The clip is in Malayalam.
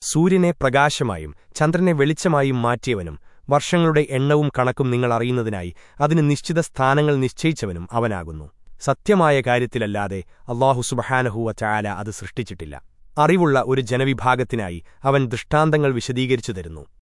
സൂര്യനെ പ്രകാശമായും ചന്ദ്രനെ വെളിച്ചമായും മാറ്റിയവനും വർഷങ്ങളുടെ എണ്ണവും കണക്കും നിങ്ങൾ അറിയുന്നതിനായി അതിന് നിശ്ചിത സ്ഥാനങ്ങൾ നിശ്ചയിച്ചവനും അവനാകുന്നു. സത്യമായ കാര്യത്തിലല്ലാതെ അള്ളാഹു സുബഹാനഹുവ ചായാല അത് സൃഷ്ടിച്ചിട്ടില്ല. അറിവുള്ള ഒരു ജനവിഭാഗത്തിനായി അവൻ ദൃഷ്ടാന്തങ്ങൾ വിശദീകരിച്ചു തരുന്നു.